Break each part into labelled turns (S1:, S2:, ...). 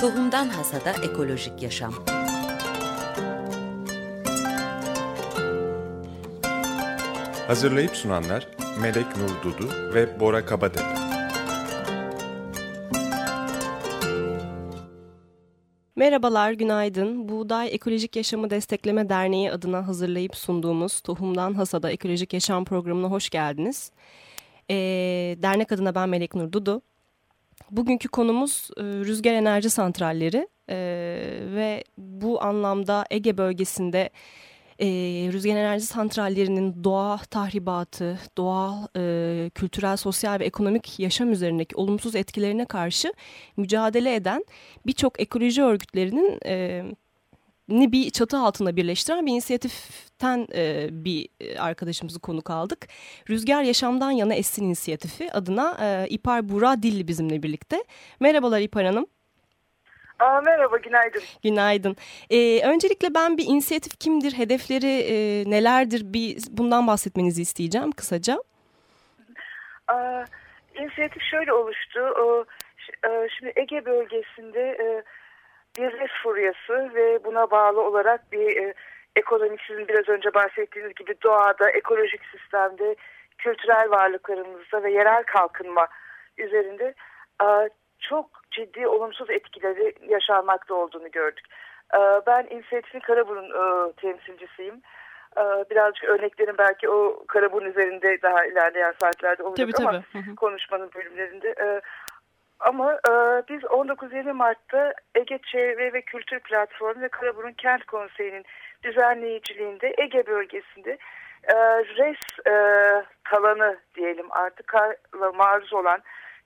S1: Tohumdan Hasada Ekolojik Yaşam
S2: Hazırlayıp sunanlar Melek Nur Dudu ve Bora Kabatepe.
S3: Merhabalar, günaydın. Buğday Ekolojik Yaşamı Destekleme Derneği adına hazırlayıp sunduğumuz Tohumdan Hasada Ekolojik Yaşam programına hoş geldiniz. Ee, dernek adına ben Melek Nur Dudu. Bugünkü konumuz e, rüzgar enerji santralleri e, ve bu anlamda Ege bölgesinde e, rüzgar enerji santrallerinin doğa tahribatı, doğal, kültürel, sosyal ve ekonomik yaşam üzerindeki olumsuz etkilerine karşı mücadele eden birçok ekoloji örgütlerinin ni bir çatı altında birleştiren bir inisiyatiften e, bir arkadaşımızı konuk aldık. Rüzgar Yaşamdan Yana Essin İnisiyatifi adına e, İpar Buğra Dilli bizimle birlikte. Merhabalar İpar Hanım.
S4: Aa, merhaba, günaydın.
S3: Günaydın. Ee, öncelikle ben bir inisiyatif kimdir, hedefleri e, nelerdir bir bundan bahsetmenizi isteyeceğim kısaca.
S4: Aa, inisiyatif şöyle oluştu. O, e, şimdi Ege bölgesinde e, bir res furyası ve buna bağlı olarak bir e, ekonomik sizin biraz önce bahsettiğiniz gibi doğada, ekolojik sistemde, kültürel varlıklarımızda ve yerel kalkınma üzerinde çok ciddi olumsuz etkileri yaşanmakta olduğunu gördük. Ben inisiyatifin Karaburun temsilcisiyim. Birazcık örneklerim belki o Karaburun üzerinde daha ilerleyen saatlerde olacak
S3: tabii,
S4: ama
S3: tabii.
S4: konuşmanın bölümlerinde. Ama e, biz 19-20 Mart'ta Ege Çevre ve Kültür Platformu ve Karaburun Kent Konseyi'nin düzenleyiciliğinde Ege bölgesinde e, res e, talanı diyelim artık karla maruz olan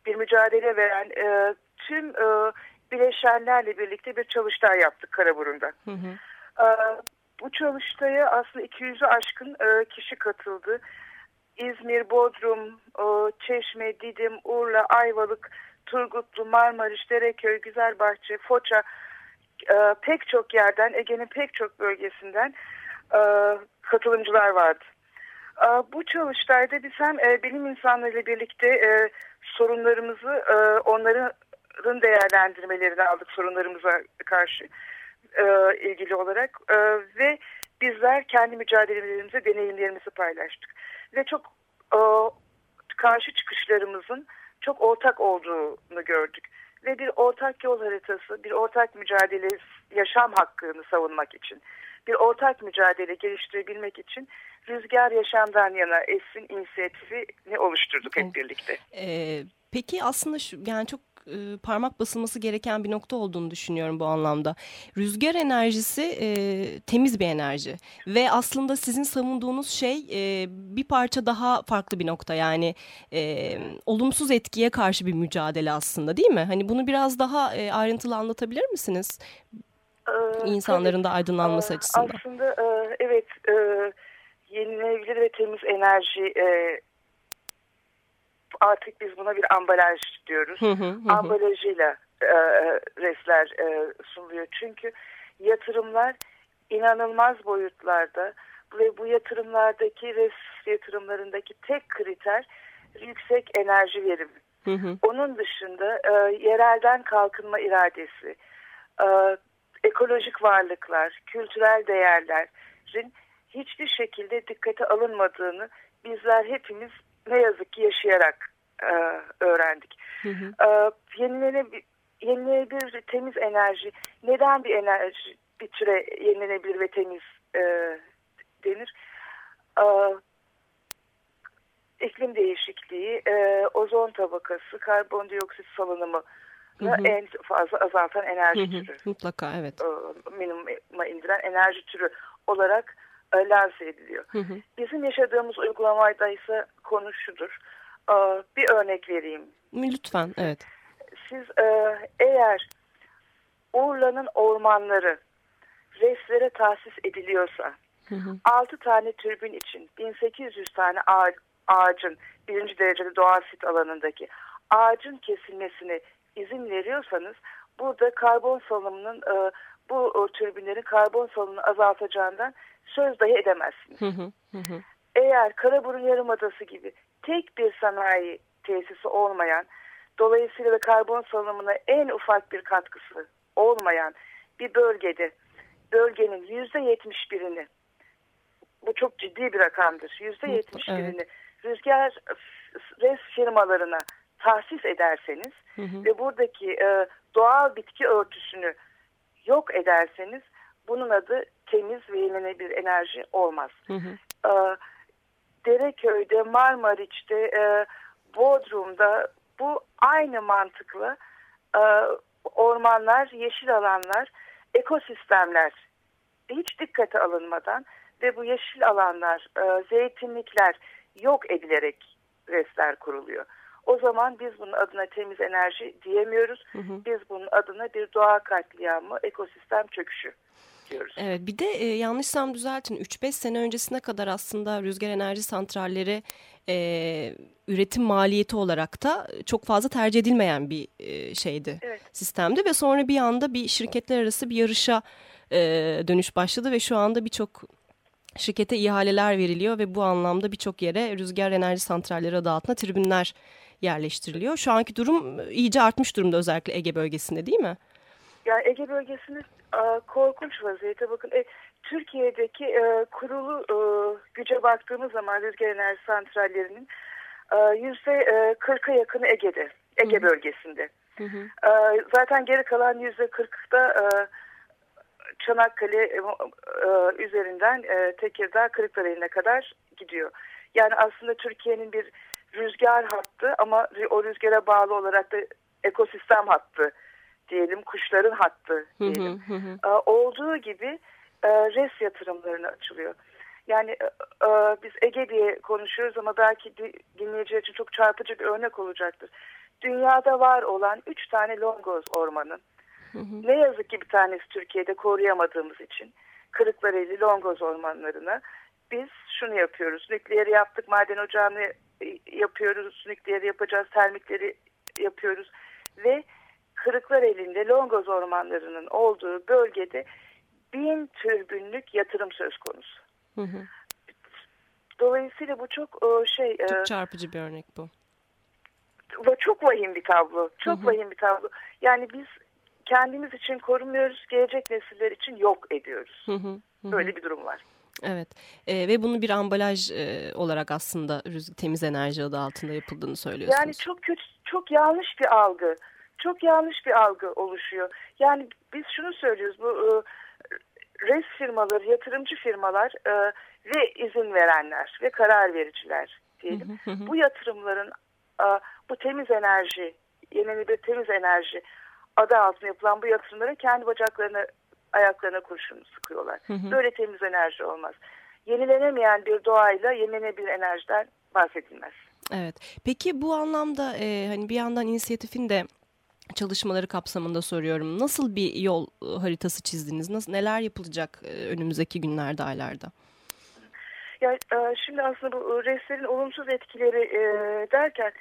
S4: bir mücadele veren e, tüm e, bileşenlerle birlikte bir çalıştay yaptık Karaburun'da. Hı hı. E, bu çalıştaya aslında 200'ü aşkın e, kişi katıldı. İzmir, Bodrum, e, Çeşme, Didim, Urla, Ayvalık, Turgutlu, Marmaris, Dereköy, Güzelbahçe, Foça e, pek çok yerden, Ege'nin pek çok bölgesinden e, katılımcılar vardı. E, bu çalıştayda biz hem e, bilim insanlarıyla birlikte e, sorunlarımızı, e, onların değerlendirmelerini aldık sorunlarımıza karşı e, ilgili olarak e, ve bizler kendi mücadelelerimizi, deneyimlerimizi paylaştık. Ve çok e, karşı çıkışlarımızın çok ortak olduğunu gördük. Ve bir ortak yol haritası, bir ortak mücadele, yaşam hakkını savunmak için, bir ortak mücadele geliştirebilmek için Rüzgar Yaşamdan Yana Esin inisiyatifini oluşturduk hep birlikte.
S3: Ee, peki aslında şu, yani çok e, parmak basılması gereken bir nokta olduğunu düşünüyorum bu anlamda. Rüzgar enerjisi e, temiz bir enerji ve aslında sizin savunduğunuz şey e, bir parça daha farklı bir nokta yani e, olumsuz etkiye karşı bir mücadele aslında değil mi? Hani bunu biraz daha e, ayrıntılı anlatabilir misiniz? Ee, İnsanların tabii, da aydınlanması
S4: e,
S3: açısından.
S4: Aslında e, evet e, yenilenebilir ve temiz enerji e, artık biz buna bir ambalaj diyoruz. Hı hı hı. Ambalajıyla e, resler e, sunuluyor. Çünkü yatırımlar inanılmaz boyutlarda ve bu yatırımlardaki res yatırımlarındaki tek kriter yüksek enerji verimi. Hı hı. Onun dışında e, yerelden kalkınma iradesi, e, ekolojik varlıklar, kültürel değerlerin hiçbir şekilde dikkate alınmadığını bizler hepimiz ne yazık ki yaşayarak e, öğrendik. Hı hı. E, yenilenebilir, yenilenebilir temiz enerji neden bir enerji bir türe yenilenebilir ve temiz e, denir? E, iklim değişikliği, e, ozon tabakası, karbondioksit salınımı Hı hı. en fazla azaltan enerji hı hı. türü.
S3: Mutlaka evet.
S4: E, minimuma indiren enerji türü olarak e, lanse ediliyor. Hı hı. Bizim yaşadığımız uygulamada ise konu şudur. E, bir örnek vereyim.
S3: Lütfen, evet.
S4: Siz e, eğer Urla'nın ormanları reslere tahsis ediliyorsa hı hı. 6 tane türbün için 1800 tane ağacın birinci derecede doğal sit alanındaki ağacın kesilmesini izin veriyorsanız burada karbon salımının e, bu o, türbinlerin karbon salımını azaltacağından söz dahi edemezsiniz. Hı hı, hı. Eğer Karaburun Yarımadası gibi tek bir sanayi tesisi olmayan, dolayısıyla da karbon salınımına en ufak bir katkısı olmayan bir bölgede bölgenin yüzde yetmiş birini bu çok ciddi bir rakamdır. Yüzde yetmiş birini rüzgar res firmalarına tahsis ederseniz hı hı. ve buradaki e, doğal bitki örtüsünü yok ederseniz bunun adı temiz ve yenilenebilir enerji olmaz. Hı hı. E, Dereköy'de, Marmariç'te, e, Bodrum'da bu aynı mantıkla e, ormanlar, yeşil alanlar, ekosistemler hiç dikkate alınmadan ve bu yeşil alanlar, e, zeytinlikler yok edilerek resler kuruluyor. O zaman biz bunun adına temiz enerji diyemiyoruz. Hı hı. Biz bunun adına bir doğa katliamı, ekosistem çöküşü diyoruz.
S3: Evet bir de e, yanlışsam düzeltin 3-5 sene öncesine kadar aslında rüzgar enerji santralleri e, üretim maliyeti olarak da çok fazla tercih edilmeyen bir e, şeydi evet. sistemdi ve sonra bir anda bir şirketler arası bir yarışa e, dönüş başladı ve şu anda birçok şirkete ihaleler veriliyor ve bu anlamda birçok yere rüzgar enerji santralleri adı altında tribünler yerleştiriliyor. Şu anki durum iyice artmış durumda özellikle Ege bölgesinde değil mi?
S4: Yani Ege bölgesinde e, korkunç vaziyette. Bakın e, Türkiye'deki e, kurulu e, güce baktığımız zaman rüzgar enerji santrallerinin e, yüzde e, kırka yakını Ege'de, Ege Hı -hı. bölgesinde. Hı hı. E, zaten geri kalan yüzde kırkta e, Çanakkale e, e, üzerinden e, Tekirdağ Kırıklareli'ne kadar gidiyor. Yani aslında Türkiye'nin bir rüzgar hattı ama o rüzgara bağlı olarak da ekosistem hattı diyelim, kuşların hattı diyelim. Hı hı hı. E, olduğu gibi e, res yatırımlarına açılıyor. Yani e, e, biz Ege diye konuşuyoruz ama belki dinleyiciler için çok çarpıcı bir örnek olacaktır. Dünyada var olan üç tane longoz ormanın Hı hı. Ne yazık ki bir tanesi Türkiye'de koruyamadığımız için Kırıklareli Longoz ormanlarına biz şunu yapıyoruz. Nükleeri yaptık, maden ocağını yapıyoruz, nükleeri yapacağız, termikleri yapıyoruz ve Kırıklareli'nde Longoz ormanlarının olduğu bölgede bin türbünlük yatırım söz konusu. Hı hı. Dolayısıyla bu çok e, şey...
S3: Çok e, çarpıcı bir örnek bu.
S4: Çok vahim bir tablo. Çok hı hı. vahim bir tablo. Yani biz kendimiz için korumuyoruz, gelecek nesiller için yok ediyoruz. Hı hı, hı. Böyle bir durum var.
S3: Evet e, ve bunu bir ambalaj e, olarak aslında temiz enerji adı altında yapıldığını söylüyorsunuz.
S4: Yani çok kötü, çok yanlış bir algı. Çok yanlış bir algı oluşuyor. Yani biz şunu söylüyoruz bu e, res firmaları, yatırımcı firmalar e, ve izin verenler ve karar vericiler diyelim. Bu yatırımların e, bu temiz enerji, yenilenebilir temiz enerji adı altında yapılan bu yatırımların kendi bacaklarına ayaklarına kurşun sıkıyorlar. Böyle temiz enerji olmaz. Yenilenemeyen bir doğayla yenilenebilir enerjiden bahsedilmez.
S3: Evet. Peki bu anlamda e, hani bir yandan inisiyatifin de çalışmaları kapsamında soruyorum. Nasıl bir yol e, haritası çizdiniz? Nasıl neler yapılacak e, önümüzdeki günlerde, aylarda?
S4: Ya e, şimdi aslında bu restlerin olumsuz etkileri derken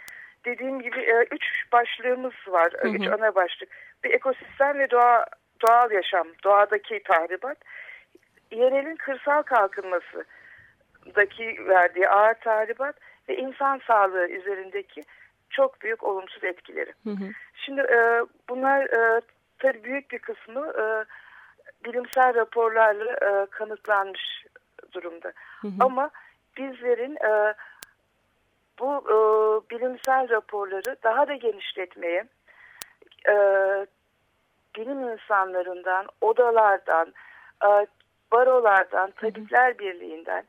S4: dediğim gibi üç başlığımız var. Hı hı. Üç ana başlık. Bir ekosistem ve doğa, doğal yaşam, doğadaki tahribat. Yerelin kırsal kalkınmasıdaki verdiği ağır tahribat ve insan sağlığı üzerindeki çok büyük olumsuz etkileri. Hı hı. Şimdi e, bunlar e, tabii büyük bir kısmı e, bilimsel raporlarla e, kanıtlanmış durumda. Hı hı. Ama bizlerin e, bu e, bilimsel raporları daha da genişletmeye, e, bilim insanlarından, odalardan, e, barolardan, tabipler birliğinden,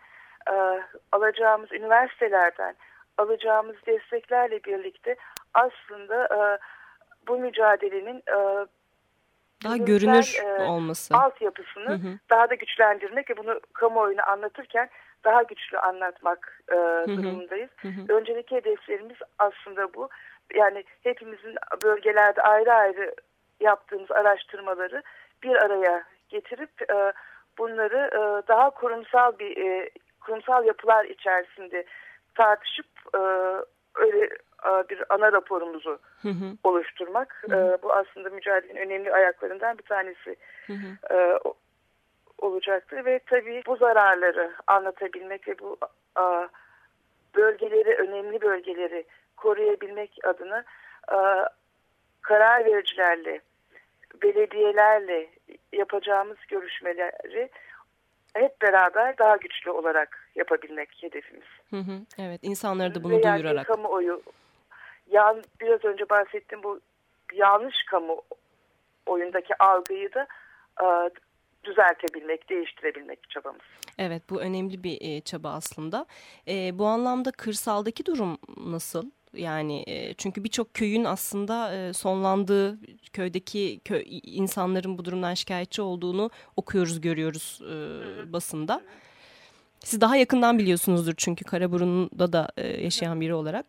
S4: e, alacağımız üniversitelerden, alacağımız desteklerle birlikte aslında e, bu mücadelenin e,
S3: daha görünür e, olması.
S4: Altyapısını hı hı. daha da güçlendirmek ve bunu kamuoyuna anlatırken daha güçlü anlatmak e, durumundayız. Hı hı. Önceki hedeflerimiz aslında bu. Yani hepimizin bölgelerde ayrı ayrı yaptığımız araştırmaları bir araya getirip e, bunları e, daha kurumsal bir e, kurumsal yapılar içerisinde tartışıp e, öyle e, bir ana raporumuzu hı hı. oluşturmak. Hı hı. E, bu aslında mücadelenin önemli ayaklarından bir tanesi hı hı. E, olacaktır ve tabii bu zararları anlatabilmek ve bu a, bölgeleri, önemli bölgeleri koruyabilmek adına a, karar vericilerle belediyelerle yapacağımız görüşmeleri hep beraber daha güçlü olarak yapabilmek hedefimiz.
S3: Hı hı, evet, insanları da bunu
S4: Ve yani
S3: duyurarak.
S4: kamuoyu, yan, biraz önce bahsettiğim bu yanlış kamu oyundaki algıyı da e, düzeltebilmek, değiştirebilmek çabamız.
S3: Evet, bu önemli bir e, çaba aslında. E, bu anlamda kırsaldaki durum nasıl? Yani e, çünkü birçok köyün aslında e, sonlandığı köydeki köy, insanların bu durumdan şikayetçi olduğunu okuyoruz, görüyoruz e, basında. Siz daha yakından biliyorsunuzdur çünkü Karaburun'da da e, yaşayan biri olarak.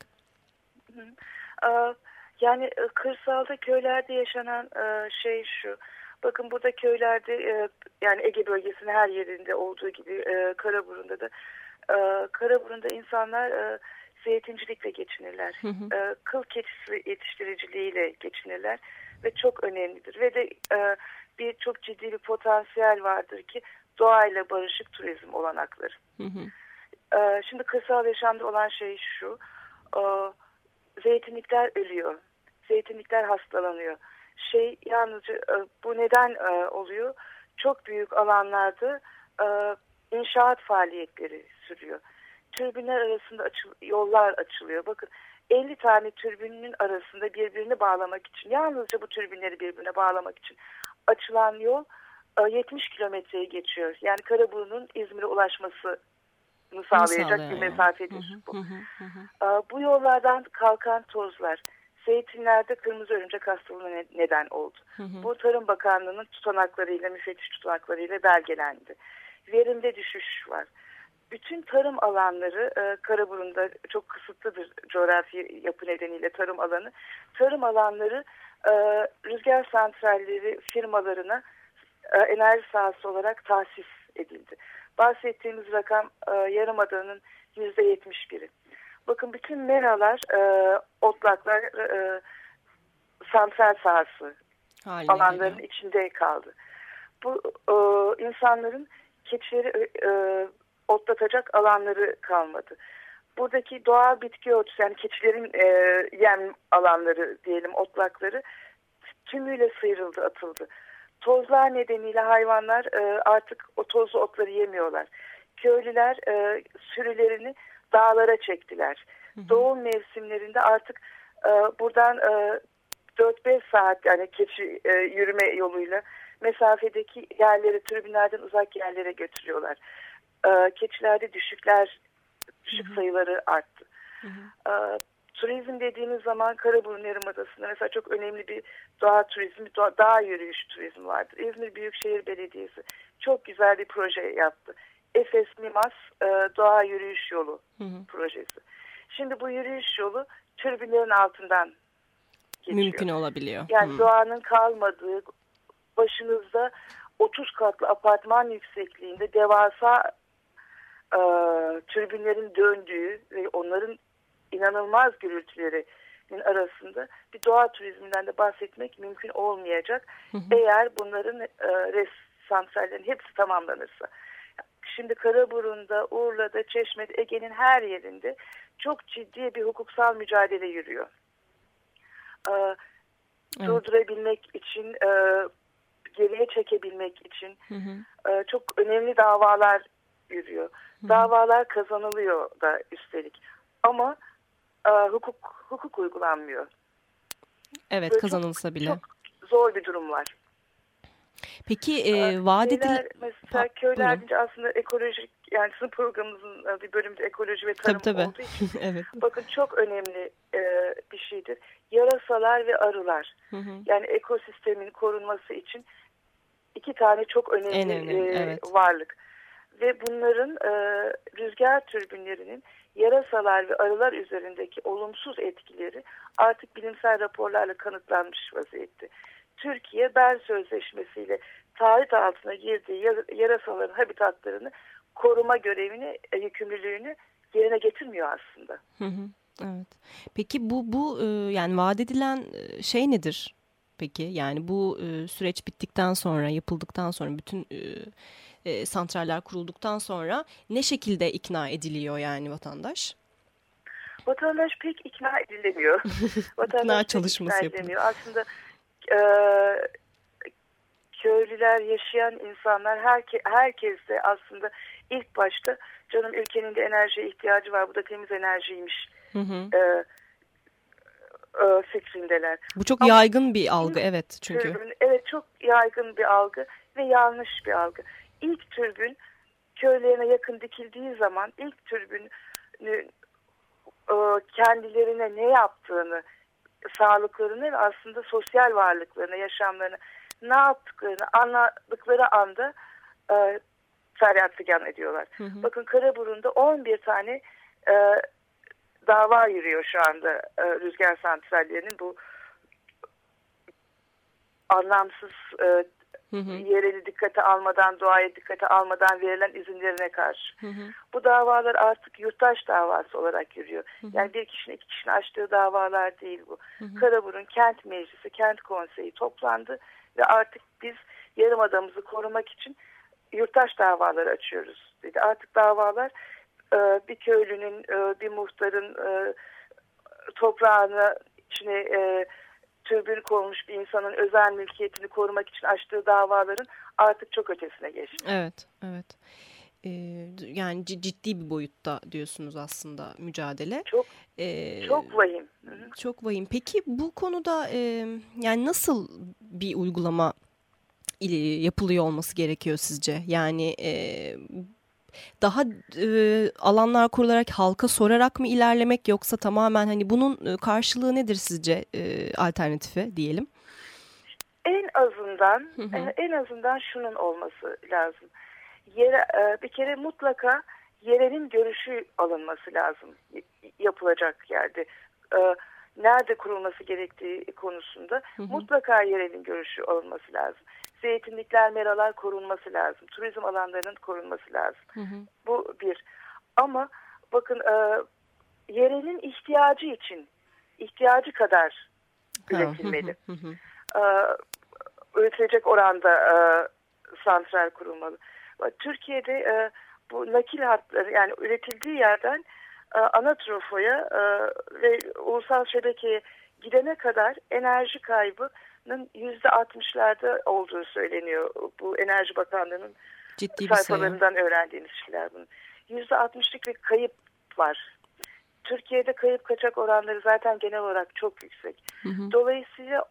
S4: Yani e, kırsalda köylerde yaşanan e, şey şu. Bakın burada köylerde yani Ege bölgesinin her yerinde olduğu gibi Karaburun'da da Karaburun'da insanlar zeytincilikle geçinirler.
S3: Hı hı.
S4: Kıl keçisi yetiştiriciliğiyle geçinirler ve çok önemlidir. Ve de bir çok ciddi bir potansiyel vardır ki doğayla barışık turizm olanakları.
S3: Hı hı.
S4: Ee, şimdi kırsal yaşamda olan şey şu. e, zeytinlikler ölüyor. Zeytinlikler hastalanıyor. Şey yalnızca e, bu neden e, oluyor? Çok büyük alanlarda e, inşaat faaliyetleri sürüyor. Türbinler arasında açıl, yollar açılıyor. Bakın 50 tane türbinin arasında birbirini bağlamak için yalnızca bu türbinleri birbirine bağlamak için açılan yol 70 kilometreyi geçiyor. Yani Karaburun'un İzmir'e ulaşması sağlayacak
S3: sağlıyor
S4: bir
S3: yani?
S4: mesafedir
S3: Hı
S4: bu.
S3: hı, hı hı.
S4: Aa, Bu yollardan kalkan tozlar zeytinlerde kırmızı örümcek hastalığına ne- neden oldu.
S3: Hı hı.
S4: Bu Tarım Bakanlığı'nın tutanaklarıyla, müfettiş tutanaklarıyla belgelendi. Verimde düşüş var. Bütün tarım alanları e, Karaburun'da çok kısıtlıdır coğrafi yapı nedeniyle tarım alanı. Tarım alanları e, rüzgar santralleri firmalarına enerji sahası olarak tahsis edildi. Bahsettiğimiz rakam e, Yarımada'nın %71'i. Bakın bütün meralar, e, otlaklar e, santral sahası
S3: Haline
S4: alanların
S3: geliyor.
S4: içinde kaldı. Bu e, insanların keçileri e, otlatacak alanları kalmadı. Buradaki doğal bitki örtüsü yani keçilerin e, yem alanları diyelim otlakları tümüyle sıyrıldı atıldı. Tozlar nedeniyle hayvanlar e, artık o tozlu otları yemiyorlar. Köylüler e, sürülerini dağlara çektiler. Doğum mevsimlerinde artık e, buradan e, 4-5 saat yani keçi e, yürüme yoluyla mesafedeki yerlere, tribünlerden uzak yerlere götürüyorlar. E, keçilerde düşükler, düşük sayıları arttı. E, turizm dediğimiz zaman Karaburun Yarımadası'nda mesela çok önemli bir doğa turizmi, doğa, dağ yürüyüş turizmi vardır. İzmir Büyükşehir Belediyesi çok güzel bir proje yaptı. Efes Mimas e, Doğa Yürüyüş Yolu
S3: Hı hı.
S4: projesi. Şimdi bu yürüyüş yolu türbinlerin altından geçiyor.
S3: Mümkün olabiliyor.
S4: Yani
S3: Hı.
S4: doğanın kalmadığı başınızda 30 katlı apartman yüksekliğinde devasa e, türbinlerin döndüğü ve onların inanılmaz gürültülerinin arasında bir doğa turizminden de bahsetmek mümkün olmayacak. Eğer bunların e, res santrallerin hepsi tamamlanırsa. Şimdi Karaburun'da, Urla'da, Çeşme'de, Ege'nin her yerinde çok ciddi bir hukuksal mücadele yürüyor.
S3: Evet.
S4: Durdurabilmek için, e, geriye çekebilmek için
S3: Hı hı.
S4: e, çok önemli davalar yürüyor. Davalar kazanılıyor da üstelik. Ama e, hukuk hukuk uygulanmıyor.
S3: Evet
S4: Böyle
S3: kazanılsa
S4: çok,
S3: bile.
S4: Çok zor bir durum var.
S3: Peki e, vaat edilen...
S4: Mesela
S3: Ha,
S4: köyler
S3: buyurun.
S4: aslında ekolojik yani sizin programımızın e, bir bölümü de ekoloji ve tarım
S3: Tabii tabii.
S4: olduğu için
S3: evet.
S4: bakın çok önemli e, bir şeydir. Yarasalar ve arılar.
S3: Hı hı.
S4: Yani ekosistemin korunması için iki tane çok önemli,
S3: En önemli,
S4: e,
S3: evet.
S4: varlık. Ve bunların e, rüzgar türbinlerinin yarasalar ve arılar üzerindeki olumsuz etkileri artık bilimsel raporlarla kanıtlanmış vaziyette. Türkiye Bern Sözleşmesi ile taahhüt altına girdiği yar- yarasaların habitatlarını koruma görevini, e, yükümlülüğünü yerine getirmiyor aslında.
S3: Hı hı. Evet. Peki bu bu e, yani vaat edilen e, şey nedir? Peki yani bu süreç bittikten sonra yapıldıktan sonra bütün e, santraller kurulduktan sonra ne şekilde ikna ediliyor yani vatandaş?
S4: Vatandaş pek ikna edilemiyor. Vatandaş
S3: İkna çalışması yapılıyor.
S4: Aslında e, köylüler, yaşayan insanlar herke, herkes de aslında ilk başta canım ülkenin de enerjiye ihtiyacı var bu da temiz enerjiymiş hı hı. E, e, fikrindeler.
S3: Bu çok Ama, yaygın bir algı evet çünkü.
S4: Evet çok yaygın bir algı ve yanlış bir algı. İlk türbün köylerine yakın dikildiği zaman ilk türbün e, kendilerine ne yaptığını, sağlıklarını ve aslında sosyal varlıklarını, yaşamlarını ne yaptıklarını anladıkları anda e, feryat figan ediyorlar. Hı hı. Bakın Karaburun'da 11 tane e, dava yürüyor şu anda e, rüzgar santrallerinin bu anlamsız e, Hı hı. Yereli dikkate almadan, doğaya dikkate almadan verilen izinlerine karşı. Hı hı. Bu davalar artık yurttaş davası olarak yürüyor. Hı hı. Yani bir kişinin iki kişinin açtığı davalar değil bu. Hı hı. Karaburun Kent Meclisi, Kent Konseyi toplandı ve artık biz yarım adamımızı korumak için yurttaş davaları açıyoruz dedi. Artık davalar e, bir köylünün, e, bir muhtarın e, toprağını içine türbün konmuş bir insanın özel mülkiyetini korumak için açtığı davaların artık çok ötesine geçti.
S3: Evet, evet. Ee, yani ciddi bir boyutta diyorsunuz aslında mücadele.
S4: Çok ee, çok vahim.
S3: Çok vahim. Peki bu konuda e, yani nasıl bir uygulama yapılıyor olması gerekiyor sizce? Yani e, daha e, alanlar kurularak halka sorarak mı ilerlemek yoksa tamamen hani bunun e, karşılığı nedir sizce e, alternatifi diyelim?
S4: En azından hı hı. E, en azından şunun olması lazım. Yere, e, bir kere mutlaka yerenin görüşü alınması lazım yapılacak yerde. E, nerede kurulması gerektiği konusunda hı hı. mutlaka yerelin görüşü alınması lazım zeytinlikler, meralar korunması lazım. Turizm alanlarının korunması lazım. Hı hı. Bu bir. Ama bakın e, yerenin ihtiyacı için ihtiyacı kadar üretilmeli. Hı hı hı. E, üretilecek oranda e, santral kurulmalı. Türkiye'de e, bu nakil hatları yani üretildiği yerden e, ana trofoya e, ve ulusal şebekeye gidene kadar enerji kaybı yüzde 60'larda olduğu söyleniyor. Bu Enerji Bakanlığı'nın Ciddi sayfalarından sayı. öğrendiğimiz şeyler bunun. %60'lık bir kayıp var. Türkiye'de kayıp kaçak oranları zaten genel olarak çok yüksek. Hı hı. Dolayısıyla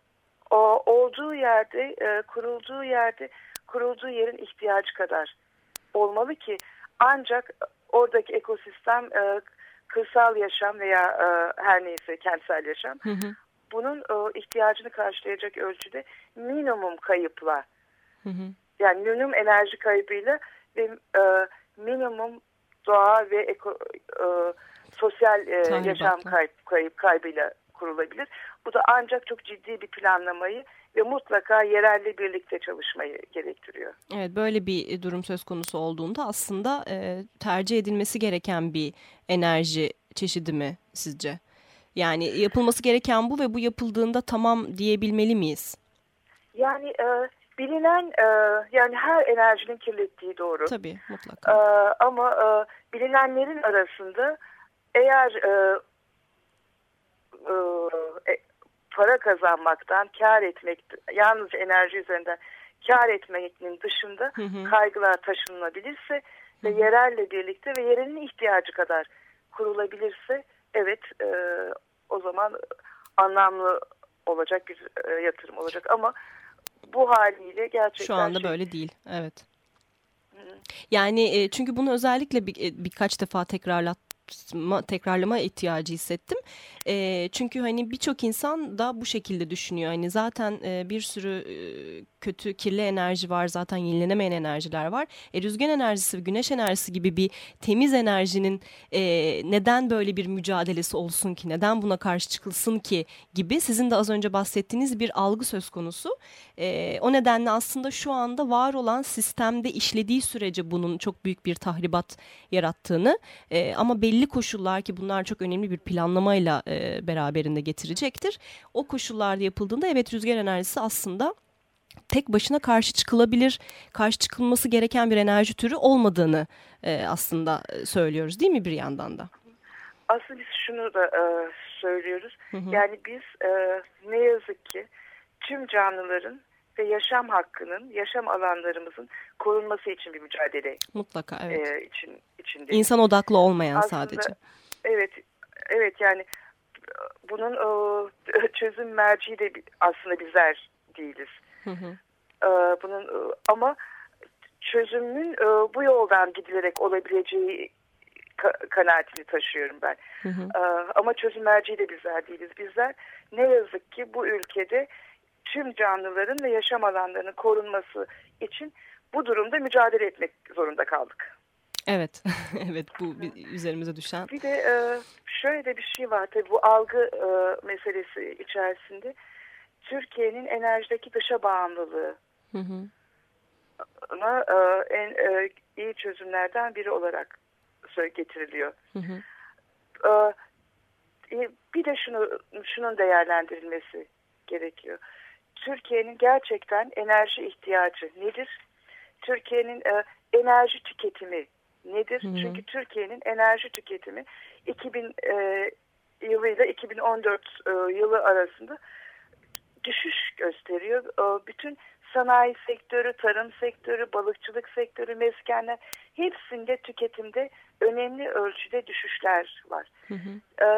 S4: o, olduğu yerde, e, kurulduğu yerde, kurulduğu yerin ihtiyacı kadar olmalı ki ancak oradaki ekosistem e, kırsal yaşam veya e, her neyse kentsel yaşam hı hı bunun e, ihtiyacını karşılayacak ölçüde minimum kayıpla hı hı. yani minimum enerji kaybıyla ve e, minimum doğa ve eko, e, sosyal e, yaşam kayıp, kayıp kaybıyla kurulabilir. Bu da ancak çok ciddi bir planlamayı ve mutlaka yerelle birlikte çalışmayı gerektiriyor.
S3: Evet böyle bir durum söz konusu olduğunda aslında e, tercih edilmesi gereken bir enerji çeşidi mi sizce? Yani yapılması gereken bu ve bu yapıldığında tamam diyebilmeli miyiz?
S4: Yani e, bilinen e, yani her enerjinin kirlettiği doğru.
S3: Tabii mutlaka.
S4: E, ama e, bilinenlerin arasında eğer e, e, e, para kazanmaktan, kar etmek, yalnızca enerji üzerinden kar etmenin dışında hı hı. kaygılar taşınılabilirse hı hı. ve yerelle birlikte ve yerelin ihtiyacı kadar kurulabilirse evet e, o zaman anlamlı olacak bir e, yatırım olacak ama bu haliyle gerçekten
S3: şu anda şey... böyle değil evet. Yani e, çünkü bunu özellikle bir, e, birkaç defa tekrarlat tekrarlama ihtiyacı hissettim. E, çünkü hani birçok insan da bu şekilde düşünüyor. Hani zaten e, bir sürü e, kötü kirli enerji var zaten yenilenemeyen enerjiler var. E, rüzgar enerjisi güneş enerjisi gibi bir temiz enerjinin e, neden böyle bir mücadelesi olsun ki neden buna karşı çıkılsın ki gibi sizin de az önce bahsettiğiniz bir algı söz konusu. E, o nedenle aslında şu anda var olan sistemde işlediği sürece bunun çok büyük bir tahribat yarattığını e, ama belli koşullar ki bunlar çok önemli bir planlamayla e, beraberinde getirecektir. O koşullarda yapıldığında evet rüzgar enerjisi aslında tek başına karşı çıkılabilir, karşı çıkılması gereken bir enerji türü olmadığını e, aslında söylüyoruz değil mi bir yandan da?
S4: Aslında biz şunu da e, söylüyoruz. Hı hı. Yani biz e, ne yazık ki tüm canlıların ve yaşam hakkının, yaşam alanlarımızın korunması için bir mücadele
S3: Mutlaka evet.
S4: e, için içinde.
S3: İnsan odaklı olmayan
S4: Aslında,
S3: sadece.
S4: Evet, evet yani bunun e, çözüm merci de aslında bizler değiliz.
S3: Hı hı.
S4: E, bunun e, ama çözümün bu yoldan gidilerek olabileceği ka- kanaatini taşıyorum ben.
S3: Hı hı.
S4: Ama çözüm merci de bizler değiliz. Bizler ne yazık ki bu ülkede tüm canlıların ve yaşam alanlarının korunması için bu durumda mücadele etmek zorunda kaldık.
S3: Evet, evet bu bir- üzerimize düşen.
S4: Bir de e, şöyle de bir şey var tabii bu algı e, meselesi içerisinde Türkiye'nin enerjideki dışa bağımlılığı
S3: Hı hı.
S4: e, en e, iyi çözümlerden biri olarak getiriliyor.
S3: Hı hı.
S4: E, bir de şunu şunun değerlendirilmesi gerekiyor. Türkiye'nin gerçekten enerji ihtiyacı nedir? Türkiye'nin e, enerji tüketimi nedir?
S3: Hı hı.
S4: Çünkü Türkiye'nin enerji tüketimi 2000 e, yılıyla 2014 e, yılı arasında düşüş gösteriyor. E, bütün sanayi sektörü, tarım sektörü, balıkçılık sektörü, meskenler hepsinde tüketimde önemli ölçüde düşüşler var.
S3: Hı hı.
S4: E,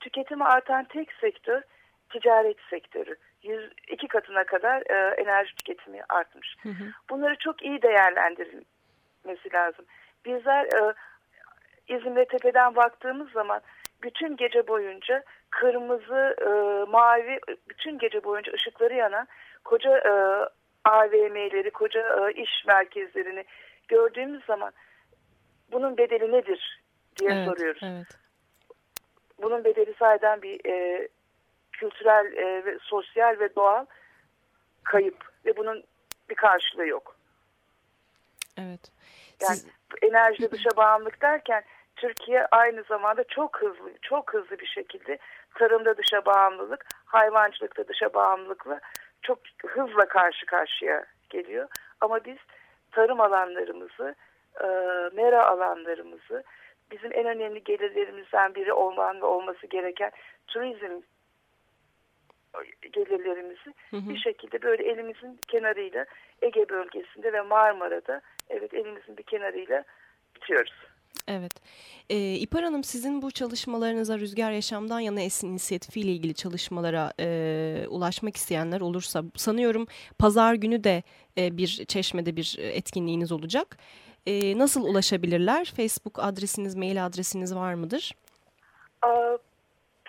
S4: tüketimi artan tek sektör ticaret sektörü. Yüz, iki katına kadar e, enerji tüketimi artmış.
S3: Hı hı.
S4: Bunları çok iyi değerlendirilmesi lazım. Bizler e, İzmir'e tepeden baktığımız zaman bütün gece boyunca kırmızı, e, mavi, bütün gece boyunca ışıkları yanan koca e, AVM'leri, koca e, iş merkezlerini gördüğümüz zaman bunun bedeli nedir diye
S3: Evet,
S4: soruyoruz.
S3: evet.
S4: Bunun bedeli sayeden bir e, kültürel, e, ve sosyal ve doğal kayıp ve bunun bir karşılığı yok.
S3: Evet.
S4: Yani
S3: Siz,
S4: enerjide dışa bağımlılık derken Türkiye aynı zamanda çok hızlı çok hızlı bir şekilde tarımda dışa bağımlılık, hayvancılıkta dışa bağımlılıkla çok hızla karşı karşıya geliyor. Ama biz tarım alanlarımızı, e, mera alanlarımızı, bizim en önemli gelirlerimizden biri olan ve olması gereken turizm gelirlerimizi
S3: Hı hı.
S4: bir şekilde böyle elimizin kenarıyla Ege bölgesinde ve Marmara'da evet elimizin bir kenarıyla bitiyoruz.
S3: Evet. Ee, İpar Hanım sizin bu çalışmalarınıza Rüzgar Yaşam'dan yana Esin inisiyatifi ile ilgili çalışmalara e, ulaşmak isteyenler olursa sanıyorum pazar günü de e, bir çeşmede bir etkinliğiniz olacak. E, nasıl ulaşabilirler? Facebook adresiniz, mail adresiniz var mıdır?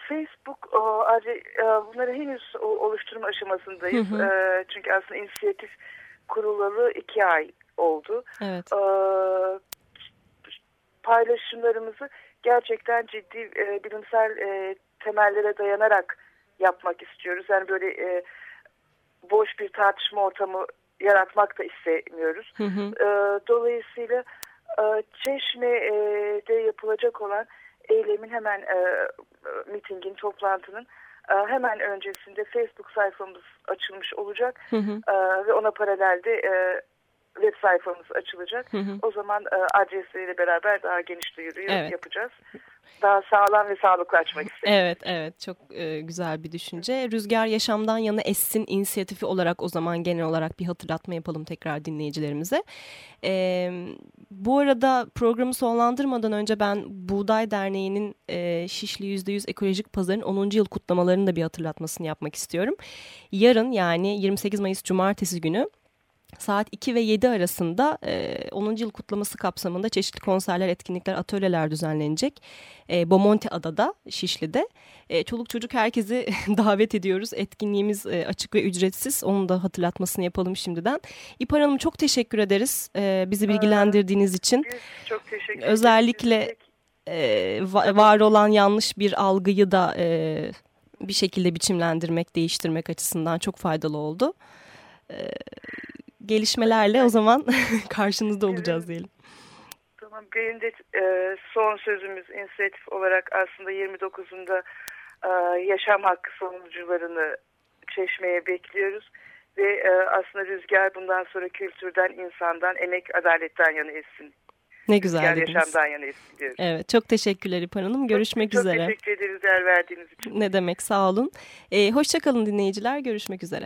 S4: Facebook o, adre- e, bunları henüz oluşturma aşamasındayız.
S3: Hı hı.
S4: E, çünkü aslında inisiyatif kurulalı iki ay oldu.
S3: Evet.
S4: E, paylaşımlarımızı gerçekten ciddi e, bilimsel e, temellere dayanarak yapmak istiyoruz. Yani böyle e, boş bir tartışma ortamı yaratmak da istemiyoruz.
S3: Hı hı.
S4: E, dolayısıyla e, Çeşme'de yapılacak olan eylemin hemen e, mitingin, toplantının e, hemen öncesinde Facebook sayfamız açılmış olacak
S3: Hı hı.
S4: e, ve ona paralelde e, web sayfamız açılacak.
S3: Hı hı.
S4: O zaman e, adresleriyle beraber daha geniş duyuruyu
S3: Evet.
S4: yapacağız. Daha sağlam ve sağlıklı açmak istedim.
S3: Evet, evet. Çok e, güzel bir düşünce. Rüzgar Yaşam'dan yana Essin inisiyatifi olarak o zaman genel olarak bir hatırlatma yapalım tekrar dinleyicilerimize. E, bu arada programı sonlandırmadan önce ben Buğday Derneği'nin e, Şişli %100 Ekolojik Pazar'ın 10. yıl kutlamalarını da bir hatırlatmasını yapmak istiyorum. Yarın yani 28 Mayıs Cumartesi günü Saat 2 ve 7 arasında e, 10. yıl kutlaması kapsamında çeşitli konserler, etkinlikler, atölyeler düzenlenecek. E, Bomonti Adada, Şişli'de. E, çoluk çocuk herkesi davet ediyoruz. Etkinliğimiz e, açık ve ücretsiz. Onun da hatırlatmasını yapalım şimdiden. İpar Hanım çok teşekkür ederiz e, bizi bilgilendirdiğiniz için.
S4: Biz çok teşekkür ederiz.
S3: Özellikle e, va- var olan yanlış bir algıyı da e, bir şekilde biçimlendirmek, değiştirmek açısından çok faydalı oldu. E, gelişmelerle o zaman karşınızda olacağız diyelim.
S4: Tamam. Benim de e, son sözümüz inisiyatif olarak aslında 29'unda e, yaşam hakkı savunucularını çeşmeye bekliyoruz. Ve e, aslında rüzgar bundan sonra kültürden, insandan, emek, adaletten yana etsin.
S3: Ne güzel dediniz.
S4: yaşamdan yana etsin diyoruz.
S3: Evet, çok teşekkürler İpar Hanım. Görüşmek
S4: çok,
S3: üzere.
S4: Çok teşekkür ederiz değer verdiğiniz için.
S3: Ne demek, sağ olun. Ee, Hoşçakalın dinleyiciler, görüşmek üzere.